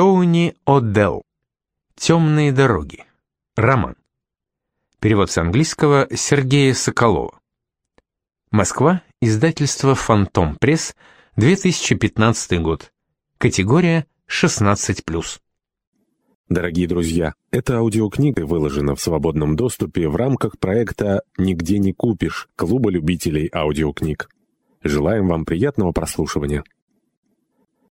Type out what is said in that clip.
Тоуни Одел. Темные дороги. Роман. Перевод с английского Сергея Соколова. Москва. Издательство «Фантом Пресс», 2015 год. Категория 16+. Дорогие друзья, эта аудиокнига выложена в свободном доступе в рамках проекта «Нигде не купишь» Клуба любителей аудиокниг. Желаем вам приятного прослушивания.